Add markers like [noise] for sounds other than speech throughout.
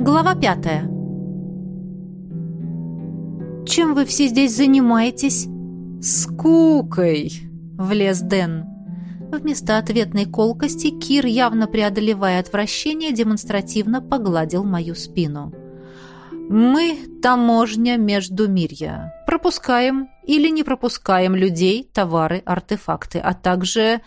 Глава пятая. «Чем вы все здесь занимаетесь?» «Скукой!» — влез Дэн. Вместо ответной колкости Кир, явно преодолевая отвращение, демонстративно погладил мою спину. «Мы — таможня между мирья. Пропускаем или не пропускаем людей, товары, артефакты, а также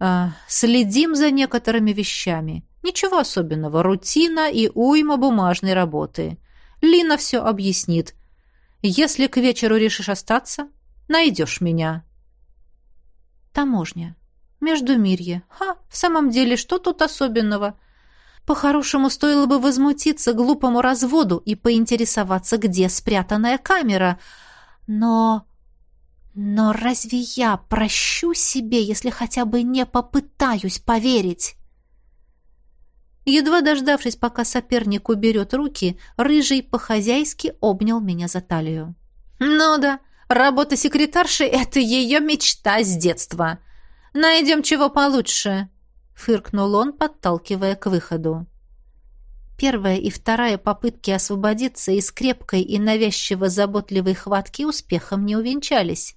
э, следим за некоторыми вещами. Ничего особенного, рутина и уйма бумажной работы. Лина все объяснит. Если к вечеру решишь остаться, найдешь меня. Таможня. Междумирье. Ха, в самом деле, что тут особенного? По-хорошему, стоило бы возмутиться глупому разводу и поинтересоваться, где спрятанная камера. Но... Но разве я прощу себе, если хотя бы не попытаюсь поверить? Едва дождавшись, пока соперник уберет руки, Рыжий по-хозяйски обнял меня за талию. «Ну да, работа секретарши — это ее мечта с детства. Найдем чего получше», — фыркнул он, подталкивая к выходу. Первая и вторая попытки освободиться из крепкой и навязчиво заботливой хватки успехом не увенчались.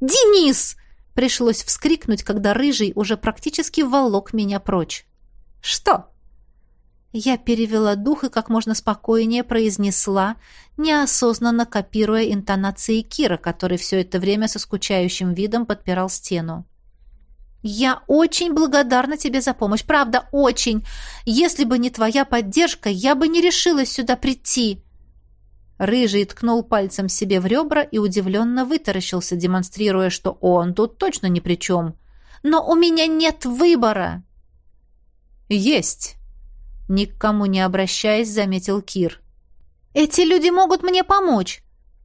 «Денис!» — пришлось вскрикнуть, когда Рыжий уже практически волок меня прочь. «Что?» Я перевела дух и как можно спокойнее произнесла, неосознанно копируя интонации Кира, который все это время со скучающим видом подпирал стену. «Я очень благодарна тебе за помощь, правда, очень. Если бы не твоя поддержка, я бы не решилась сюда прийти». Рыжий ткнул пальцем себе в ребра и удивленно вытаращился, демонстрируя, что он тут точно ни при чем. «Но у меня нет выбора!» «Есть!» Ни к кому не обращаясь, заметил Кир. «Эти люди могут мне помочь!»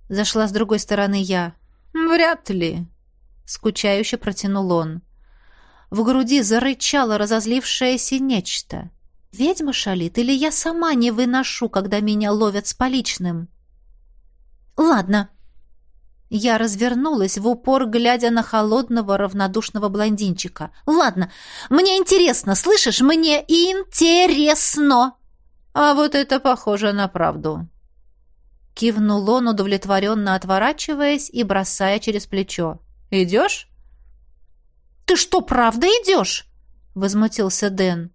Зашла с другой стороны я. «Вряд ли!» Скучающе протянул он. В груди зарычало разозлившееся нечто. «Ведьма шалит, или я сама не выношу, когда меня ловят с поличным?» «Ладно», я развернулась в упор, глядя на холодного, равнодушного блондинчика. «Ладно, мне интересно, слышишь? Мне интересно!» «А вот это похоже на правду!» Кивнул он, удовлетворенно отворачиваясь и бросая через плечо. «Идешь?» «Ты что, правда идешь?» — возмутился Дэн.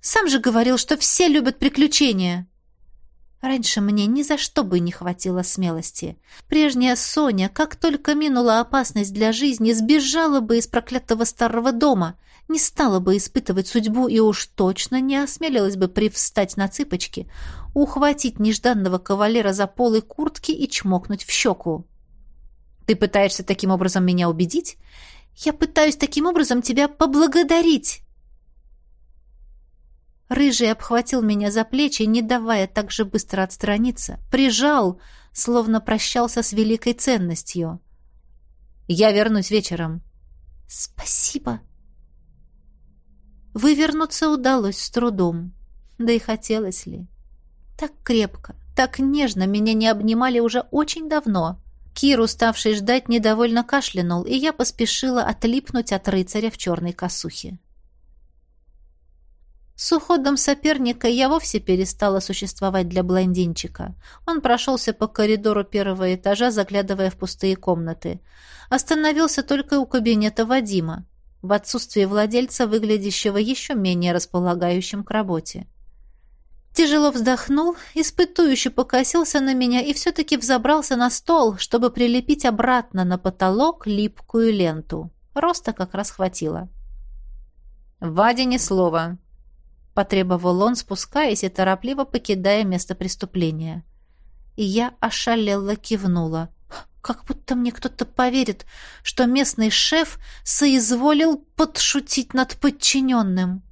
«Сам же говорил, что все любят приключения». Раньше мне ни за что бы не хватило смелости. Прежняя Соня, как только минула опасность для жизни, сбежала бы из проклятого старого дома, не стала бы испытывать судьбу и уж точно не осмелилась бы привстать на цыпочки, ухватить нежданного кавалера за полы куртки и чмокнуть в щеку. «Ты пытаешься таким образом меня убедить?» «Я пытаюсь таким образом тебя поблагодарить!» Рыжий обхватил меня за плечи, не давая так же быстро отстраниться, прижал, словно прощался с великой ценностью. «Я вернусь вечером». «Спасибо». Вывернуться удалось с трудом. Да и хотелось ли. Так крепко, так нежно меня не обнимали уже очень давно. Кир, уставший ждать, недовольно кашлянул, и я поспешила отлипнуть от рыцаря в черной косухе. С уходом соперника я вовсе перестала существовать для блондинчика. Он прошелся по коридору первого этажа, заглядывая в пустые комнаты. Остановился только у кабинета Вадима, в отсутствие владельца, выглядящего еще менее располагающим к работе. Тяжело вздохнул, испытующе покосился на меня и все-таки взобрался на стол, чтобы прилепить обратно на потолок липкую ленту. Роста как раз хватило. «Ваде ни слова», потребовал он, спускаясь и торопливо покидая место преступления. И я ошалело кивнула. Как будто мне кто-то поверит, что местный шеф соизволил подшутить над подчиненным.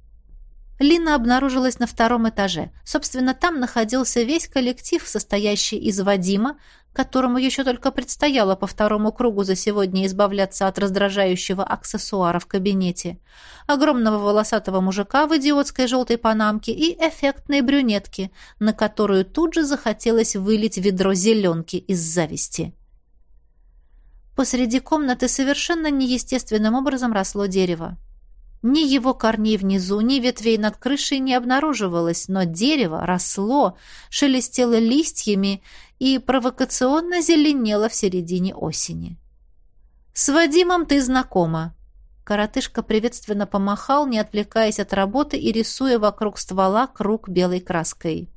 Лина обнаружилась на втором этаже. Собственно, там находился весь коллектив, состоящий из Вадима, которому еще только предстояло по второму кругу за сегодня избавляться от раздражающего аксессуара в кабинете, огромного волосатого мужика в идиотской желтой панамке и эффектной брюнетки, на которую тут же захотелось вылить ведро зеленки из зависти. Посреди комнаты совершенно неестественным образом росло дерево. Ни его корней внизу, ни ветвей над крышей не обнаруживалось, но дерево росло, шелестело листьями и провокационно зеленело в середине осени. «С Вадимом ты знакома». Коротышка приветственно помахал, не отвлекаясь от работы и рисуя вокруг ствола круг белой краской.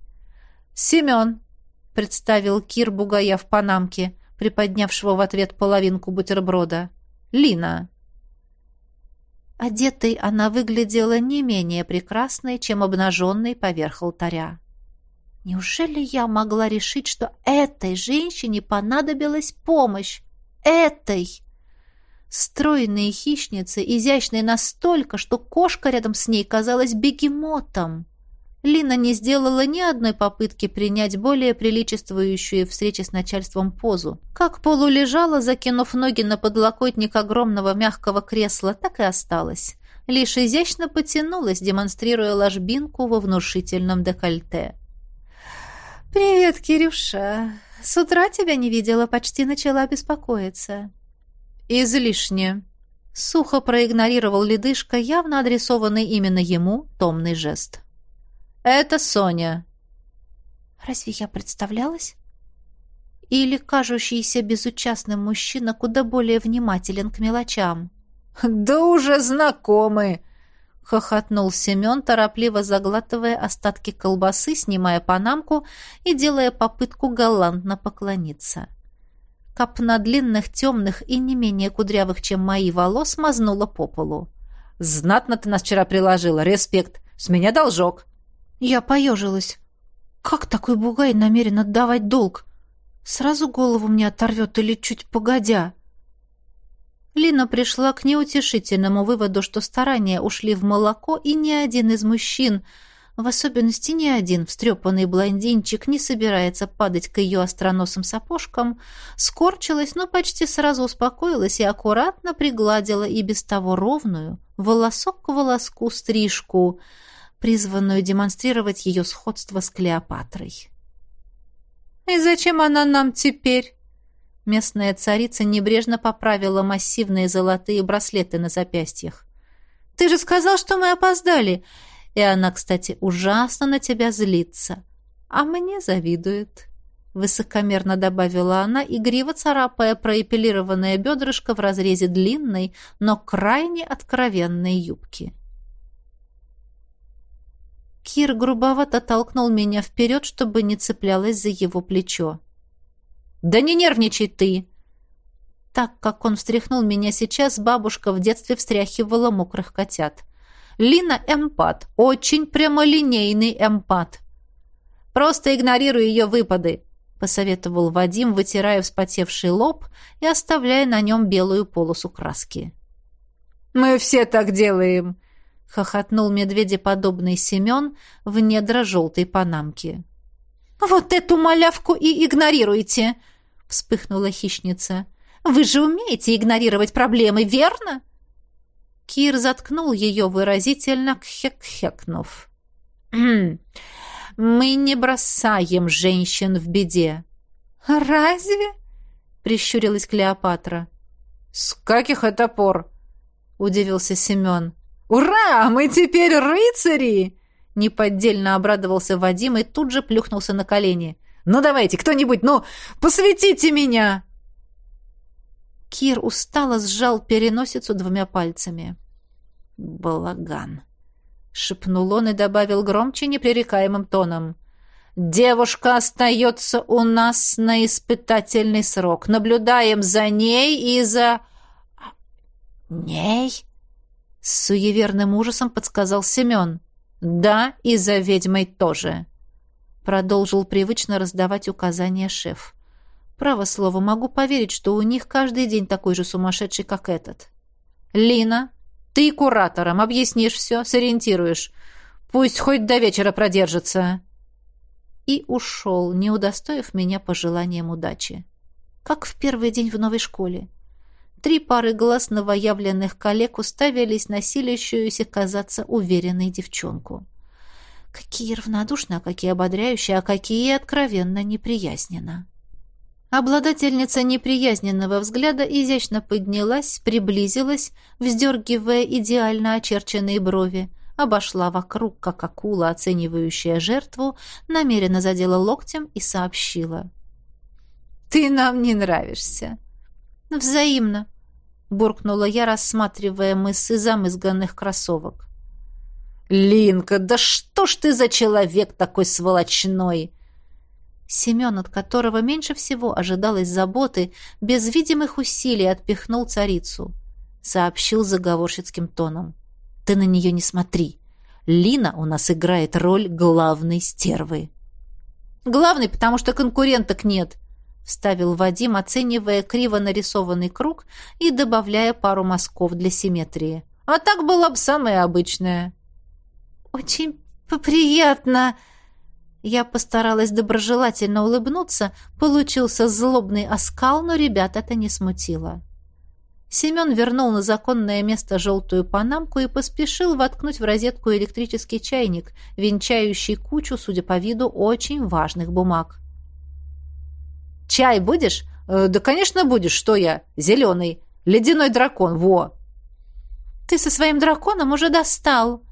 «Семен», — представил Кир Бугая в панамке, приподнявшего в ответ половинку бутерброда. «Лина». Одетой она выглядела не менее прекрасной, чем обнаженной поверх алтаря. Неужели я могла решить, что этой женщине понадобилась помощь? Этой! Стройные хищницы, изящные настолько, что кошка рядом с ней казалась бегемотом. Лина не сделала ни одной попытки принять более приличествующую встрече с начальством позу. Как полулежала, закинув ноги на подлокотник огромного мягкого кресла, так и осталась. Лишь изящно потянулась, демонстрируя ложбинку во внушительном декольте. «Привет, Кирюша. С утра тебя не видела, почти начала беспокоиться». «Излишне». Сухо проигнорировал ледышка, явно адресованный именно ему, томный жест. «Это Соня». «Разве я представлялась?» Или кажущийся безучастным мужчина куда более внимателен к мелочам? «Да уже знакомы!» — хохотнул Семен, торопливо заглатывая остатки колбасы, снимая панамку и делая попытку галантно поклониться. Копна длинных, темных и не менее кудрявых, чем мои волос, мазнула по полу. «Знатно ты нас вчера приложила, респект! С меня должок!» Я поежилась. Как такой бугай намерен отдавать долг? Сразу голову мне оторвет или чуть погодя? Лина пришла к неутешительному выводу, что старания ушли в молоко, и ни один из мужчин, в особенности ни один встрепанный блондинчик, не собирается падать к ее остроносым сапожкам, скорчилась, но почти сразу успокоилась и аккуратно пригладила и без того ровную, волосок к волоску стрижку — призванную демонстрировать ее сходство с Клеопатрой. «И зачем она нам теперь?» Местная царица небрежно поправила массивные золотые браслеты на запястьях. «Ты же сказал, что мы опоздали!» И она, кстати, ужасно на тебя злится. А мне завидует. Высокомерно добавила она, игриво царапая проэпилированное бедрышко в разрезе длинной, но крайне откровенной юбки. Кир грубовато толкнул меня вперед, чтобы не цеплялась за его плечо. «Да не нервничай ты!» Так как он встряхнул меня сейчас, бабушка в детстве встряхивала мокрых котят. Лина эмпат, очень прямолинейный эмпат. Просто игнорируй ее выпады, посоветовал Вадим, вытирая вспотевший лоб и оставляя на нем белую полосу краски. Мы все так делаем, — хохотнул медведеподобный Семен в недра желтой панамки. «Вот эту малявку и игнорируете!» — вспыхнула хищница. «Вы же умеете игнорировать проблемы, верно?» Кир заткнул ее выразительно, кхек-хекнув. «Мы не бросаем женщин в беде». «Разве?» — прищурилась Клеопатра. «С каких это пор?» — удивился Семен. «Ура! Мы теперь рыцари!» Неподдельно обрадовался Вадим и тут же плюхнулся на колени. «Ну давайте, кто-нибудь, ну, посвятите меня!» Кир устало сжал переносицу двумя пальцами. «Балаган!» — шепнул он и добавил громче непререкаемым тоном. «Девушка остается у нас на испытательный срок. Наблюдаем за ней и за...» «Ней?» С суеверным ужасом подсказал Семен. «Да, и за ведьмой тоже», — продолжил привычно раздавать указания шеф. «Право слово, могу поверить, что у них каждый день такой же сумасшедший, как этот». «Лина, ты куратором объяснишь все, сориентируешь. Пусть хоть до вечера продержится». И ушел, не удостоив меня пожеланием удачи. Как в первый день в новой школе. Три пары глаз новоявленных коллег уставились на силящуюся казаться уверенной девчонку. Какие равнодушные, а какие ободряющие, а какие откровенно неприязненно. Обладательница неприязненного взгляда изящно поднялась, приблизилась, вздергивая идеально очерченные брови, обошла вокруг, как акула, оценивающая жертву, намеренно задела локтем и сообщила. «Ты нам не нравишься». «Взаимно», — буркнула я, рассматривая мысы замызганных кроссовок. «Линка, да что ж ты за человек такой сволочной?» Семен, от которого меньше всего ожидалось заботы, без видимых усилий отпихнул царицу. Сообщил заговорщицким тоном. «Ты на нее не смотри. Лина у нас играет роль главной стервы». «Главный, потому что конкуренток нет», — вставил Вадим, оценивая криво нарисованный круг и добавляя пару мазков для симметрии. «А так была бы самая обычная». «Очень приятно!» Я постаралась доброжелательно улыбнуться, получился злобный оскал, но ребят это не смутило. Семен вернул на законное место желтую панамку и поспешил воткнуть в розетку электрический чайник, венчающий кучу, судя по виду, очень важных бумаг. «Чай будешь?» э, «Да, конечно, будешь. Что я? Зеленый. Ледяной дракон. Во!» «Ты со своим драконом уже достал!»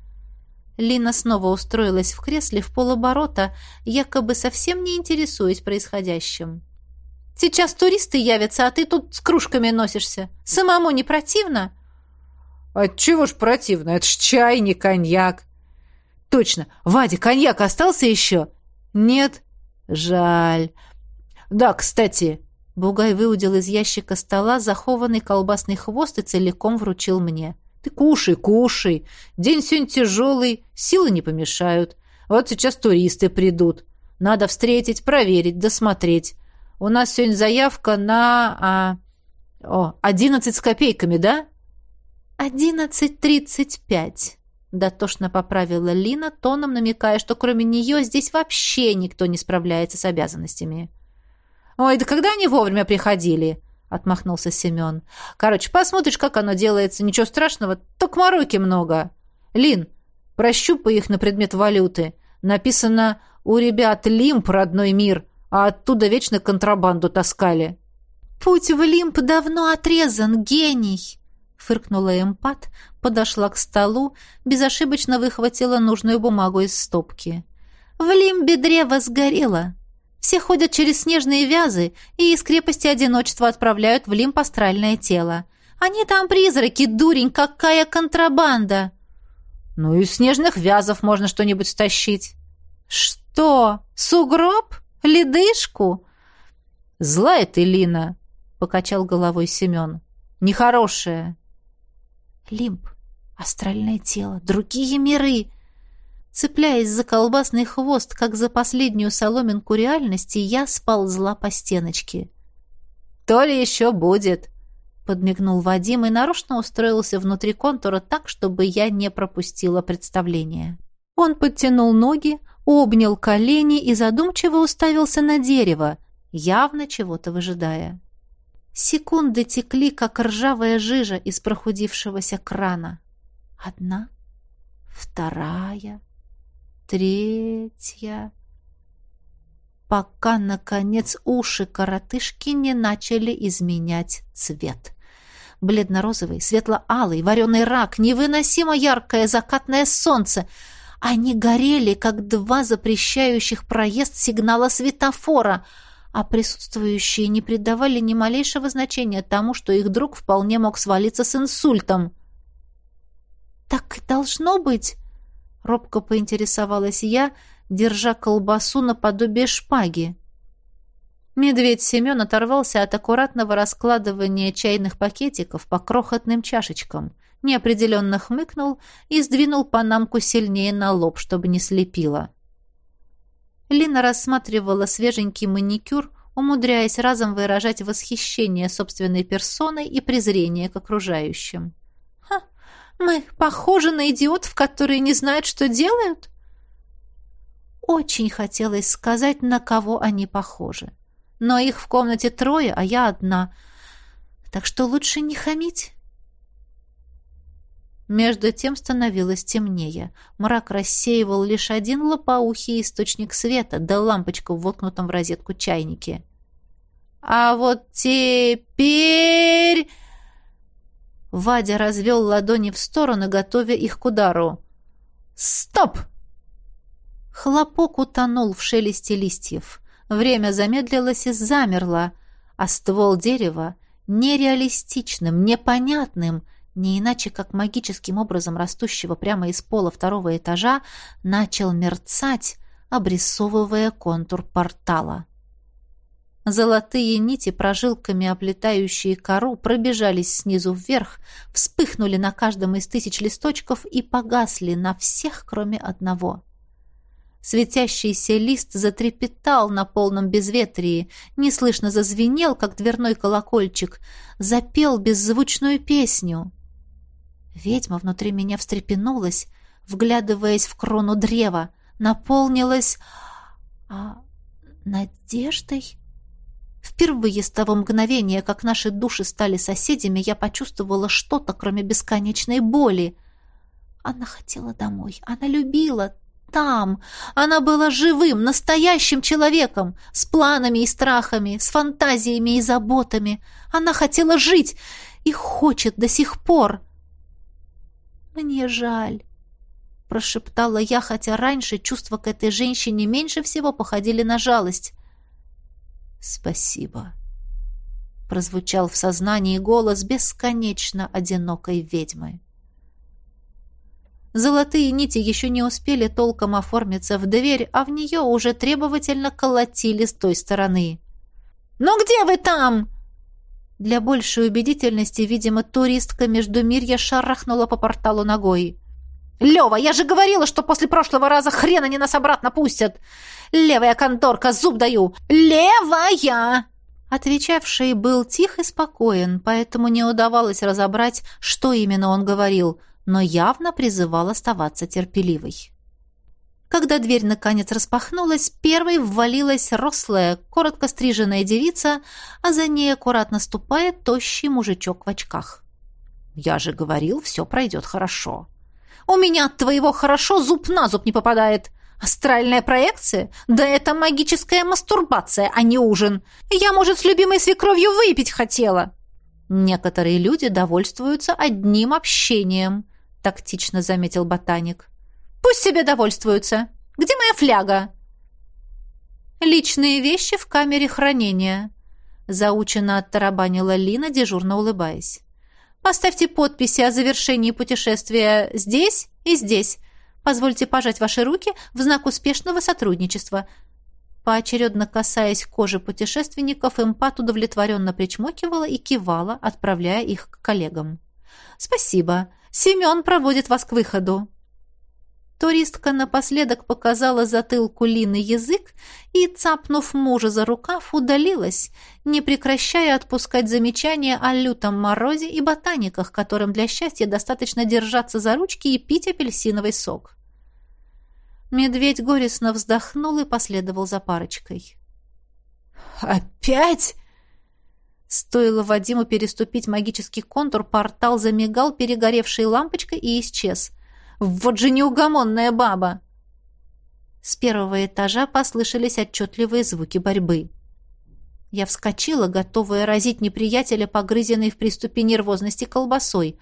Лина снова устроилась в кресле в полоборота, якобы совсем не интересуясь происходящим. «Сейчас туристы явятся, а ты тут с кружками носишься. Самому не противно?» «Отчего ж противно? Это ж чай, не коньяк». «Точно. Вадя, коньяк остался еще?» «Нет». «Жаль». «Да, кстати...» Бугай выудил из ящика стола захованный колбасный хвост и целиком вручил мне. Ты кушай, кушай. День сегодня тяжелый, силы не помешают. Вот сейчас туристы придут. Надо встретить, проверить, досмотреть. У нас сегодня заявка на... А, о, одиннадцать с копейками, да? Одиннадцать тридцать пять. Дотошно поправила Лина, тоном намекая, что кроме нее здесь вообще никто не справляется с обязанностями. «Ой, да когда они вовремя приходили?» — отмахнулся Семен. «Короче, посмотришь, как оно делается. Ничего страшного, только мороки много. Лин, прощупай их на предмет валюты. Написано «У ребят Лимп, родной мир», а оттуда вечно контрабанду таскали». «Путь в Лимп давно отрезан, гений!» Фыркнула эмпат, подошла к столу, безошибочно выхватила нужную бумагу из стопки. «В Лимбе древо сгорело. Все ходят через снежные вязы и из крепости одиночества отправляют в лимб астральное тело. Они там призраки, дурень, какая контрабанда!» «Ну, из снежных вязов можно что-нибудь стащить». «Что? Сугроб? Ледышку?» «Злая ты, Лина», — покачал головой Семен. «Нехорошая». «Лимб, астральное тело, другие миры. Цепляясь за колбасный хвост, как за последнюю соломинку реальности, я сползла по стеночке. «То ли еще будет!» — подмигнул Вадим и нарочно устроился внутри контура так, чтобы я не пропустила представление. Он подтянул ноги, обнял колени и задумчиво уставился на дерево, явно чего-то выжидая. Секунды текли, как ржавая жижа из прохудившегося крана. Одна, вторая, третья... Пока, наконец, уши коротышки не начали изменять цвет. Бледно-розовый, светло-алый, вареный рак, невыносимо яркое закатное солнце. Они горели, как два запрещающих проезд сигнала светофора, а присутствующие не придавали ни малейшего значения тому, что их друг вполне мог свалиться с инсультом. «Так должно быть!» Робко поинтересовалась я, держа колбасу наподобие шпаги. Медведь Семен оторвался от аккуратного раскладывания чайных пакетиков по крохотным чашечкам, неопределенно хмыкнул и сдвинул панамку сильнее на лоб, чтобы не слепило. Лина рассматривала свеженький маникюр, умудряясь разом выражать восхищение собственной персоной и презрение к окружающим. Мы похожи на идиотов, которые не знают, что делают? Очень хотелось сказать, на кого они похожи. Но их в комнате трое, а я одна. Так что лучше не хамить. Между тем становилось темнее. Мрак рассеивал лишь один лопоухий источник света, да лампочку в воткнутом в розетку чайнике. А вот теперь...» Вадя развел ладони в стороны, готовя их к удару. «Стоп!» Хлопок утонул в шелесте листьев. Время замедлилось и замерло, а ствол дерева, нереалистичным, непонятным, не иначе как магическим образом растущего прямо из пола второго этажа, начал мерцать, обрисовывая контур портала. Золотые нити, прожилками оплетающие кору, пробежались снизу вверх, вспыхнули на каждом из тысяч листочков и погасли на всех, кроме одного. Светящийся лист затрепетал на полном безветрии, неслышно зазвенел, как дверной колокольчик, запел беззвучную песню. Ведьма внутри меня встрепенулась, вглядываясь в крону древа, наполнилась... А, надеждой? Впервые с того мгновения, как наши души стали соседями, я почувствовала что-то, кроме бесконечной боли. Она хотела домой. Она любила. Там. Она была живым, настоящим человеком, с планами и страхами, с фантазиями и заботами. Она хотела жить и хочет до сих пор. «Мне жаль», — прошептала я, хотя раньше чувства к этой женщине меньше всего походили на жалость. «Спасибо», — прозвучал в сознании голос бесконечно одинокой ведьмы. Золотые нити еще не успели толком оформиться в дверь, а в нее уже требовательно колотили с той стороны. «Ну где вы там?» Для большей убедительности, видимо, туристка между Междумирья шарахнула по порталу ногой. «Лева, я же говорила, что после прошлого раза хрен они нас обратно пустят! Левая конторка, зуб даю! Левая!» Отвечавший был тих и спокоен, поэтому не удавалось разобрать, что именно он говорил, но явно призывал оставаться терпеливой. Когда дверь наконец распахнулась, первой ввалилась рослая, коротко стриженная девица, а за ней аккуратно ступая тощий мужичок в очках. «Я же говорил, все пройдет хорошо». «У меня от твоего хорошо зуб на зуб не попадает», Астральная проекция? Да это магическая мастурбация, а не ужин. Я, может, с любимой свекровью выпить хотела. Некоторые люди довольствуются одним общением, тактично заметил ботаник. Пусть себе довольствуются. Где моя фляга? Личные вещи в камере хранения, заученно оттарабанила Лина, дежурно улыбаясь. Поставьте подписи о завершении путешествия здесь и здесь. Позвольте пожать ваши руки в знак успешного сотрудничества. Поочередно касаясь кожи путешественников, эмпат удовлетворенно причмокивала и кивала, отправляя их к коллегам. «Спасибо. Семен проводит вас к выходу». Туристка напоследок показала затылку Лины язык и, цапнув мужа за рукав, удалилась, не прекращая отпускать замечания о лютом морозе и ботаниках, которым для счастья достаточно держаться за ручки и пить апельсиновый сок. Медведь горестно вздохнул и последовал за парочкой. «Опять?» Стоило Вадиму переступить магический контур, портал замигал перегоревшей лампочкой и исчез. Вот же неугомонная баба!» С первого этажа послышались отчетливые звуки борьбы. Я вскочила, готовая разить неприятеля, погрызенной в приступе нервозности колбасой.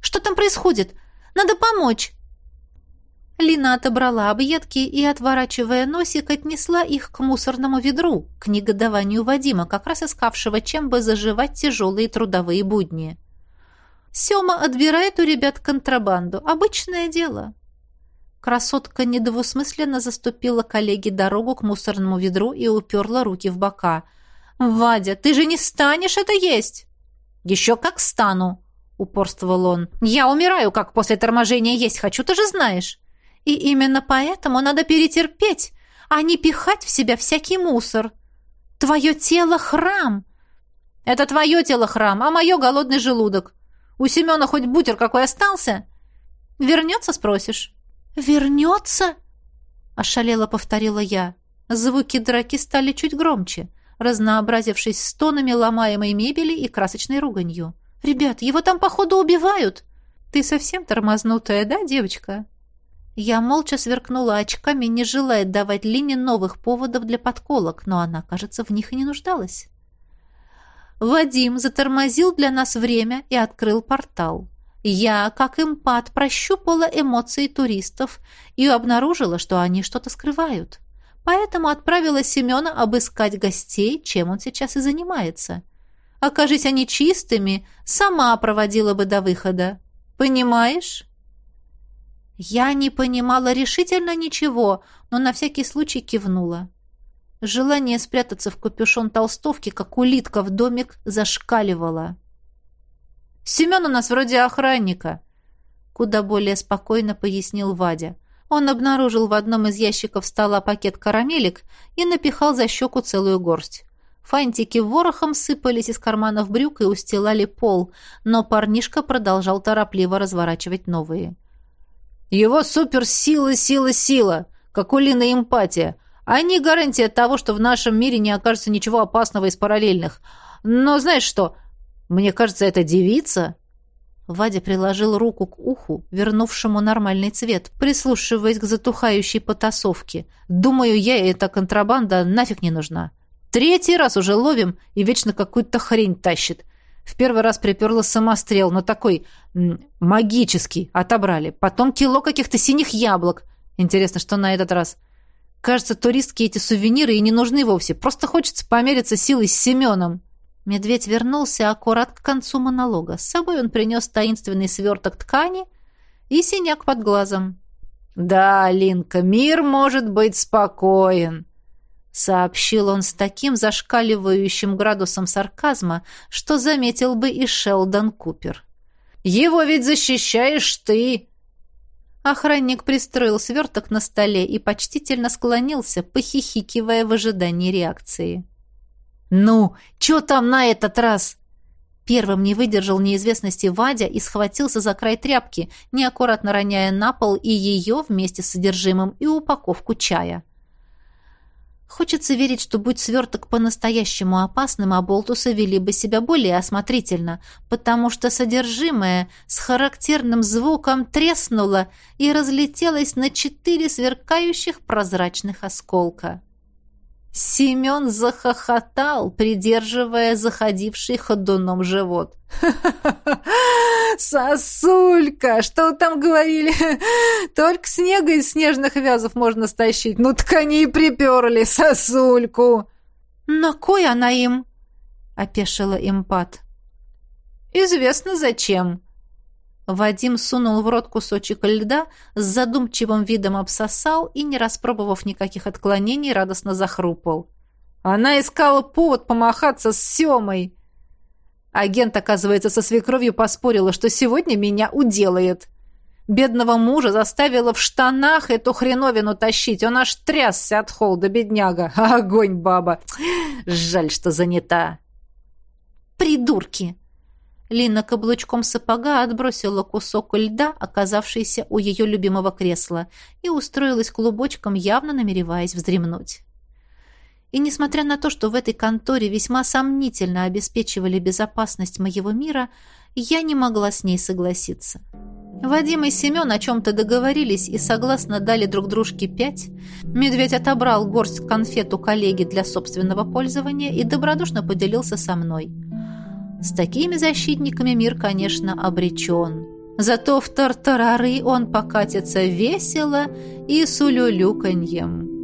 «Что там происходит? Надо помочь!» Лина отобрала объедки и, отворачивая носик, отнесла их к мусорному ведру, к негодованию Вадима, как раз искавшего, чем бы заживать тяжелые трудовые будни. Сёма отбирает у ребят контрабанду. Обычное дело. Красотка недвусмысленно заступила коллеге дорогу к мусорному ведру и уперла руки в бока. «Вадя, ты же не станешь это есть!» «Еще как стану!» — упорствовал он. «Я умираю, как после торможения есть хочу, ты же знаешь!» «И именно поэтому надо перетерпеть, а не пихать в себя всякий мусор. Твое тело — храм!» «Это твое тело храм, а мое — голодный желудок. У Семена хоть бутер какой остался? Вернется, спросишь?» «Вернется?» — ошалело повторила я. Звуки драки стали чуть громче, разнообразившись стонами ломаемой мебели и красочной руганью. «Ребят, его там, походу, убивают!» «Ты совсем тормознутая, да, девочка?» Я молча сверкнула очками, не желая давать Лине новых поводов для подколок, но она, кажется, в них и не нуждалась. Вадим затормозил для нас время и открыл портал. Я, как импат, прощупала эмоции туристов и обнаружила, что они что-то скрывают. Поэтому отправила Семена обыскать гостей, чем он сейчас и занимается. Окажись они чистыми, сама проводила бы до выхода. Понимаешь? Я не понимала решительно ничего, но на всякий случай кивнула. Желание спрятаться в капюшон толстовки, как улитка в домик, зашкаливало. «Семен у нас вроде охранника», — куда более спокойно пояснил Вадя. Он обнаружил в одном из ящиков стола пакет карамелек и напихал за щеку целую горсть. Фантики ворохом сыпались из карманов брюк и устилали пол, но парнишка продолжал торопливо разворачивать новые. «Его суперсила, сила, сила, как у Лины эмпатия. А не гарантия того, что в нашем мире не окажется ничего опасного из параллельных. Но знаешь что? Мне кажется, эта девица...» Вадя приложил руку к уху, вернувшему нормальный цвет, прислушиваясь к затухающей потасовке. «Думаю, я и эта контрабанда нафиг не нужна. Третий раз уже ловим и вечно какую-то хрень тащит. В первый раз приперла самострел, но такой магический, отобрали. Потом кило каких-то синих яблок. Интересно, что на этот раз? Кажется, туристки эти сувениры и не нужны вовсе. Просто хочется помериться силой с Семеном. Медведь вернулся аккурат к концу монолога. С собой он принес таинственный сверток ткани и синяк под глазом. «Да, Линка, мир может быть спокоен», — сообщил он с таким зашкаливающим градусом сарказма, что заметил бы и Шелдон Купер. «Его ведь защищаешь ты!» Охранник пристроил сверток на столе и почтительно склонился, похихикивая в ожидании реакции. «Ну, что там на этот раз?» Первым не выдержал неизвестности Вадя и схватился за край тряпки, неаккуратно роняя на пол и ее вместе с содержимым, и упаковку чая. Хочется верить, что будь сверток по-настоящему опасным, а болтусы вели бы себя более осмотрительно, потому что содержимое с характерным звуком треснуло и разлетелось на четыре сверкающих прозрачных осколка. Семен захохотал, придерживая заходивший ходуном живот. [laughs] Сосулька! Что там говорили? [laughs] Только снега из снежных вязов можно стащить. Ну так они и приперли сосульку!» «На кой она им?» — опешила импат. «Известно зачем». Вадим сунул в рот кусочек льда, с задумчивым видом обсосал и, не распробовав никаких отклонений, радостно захрупал. «Она искала повод помахаться с Семой!» Агент, оказывается, со свекровью поспорила, что сегодня меня уделает. Бедного мужа заставила в штанах эту хреновину тащить. Он аж трясся от холода, бедняга. [laughs] Огонь, баба. Жаль, что занята. Придурки! Лина каблучком сапога отбросила кусок льда, оказавшийся у ее любимого кресла, и устроилась клубочком, явно намереваясь вздремнуть. И несмотря на то, что в этой конторе весьма сомнительно обеспечивали безопасность моего мира, я не могла с ней согласиться. Вадим и Семен о чем-то договорились и согласно дали друг дружке пять. Медведь отобрал горсть конфет у коллеги для собственного пользования и добродушно поделился со мной. С такими защитниками мир, конечно, обречен. Зато в тартарары он покатится весело и с улюлюканьем.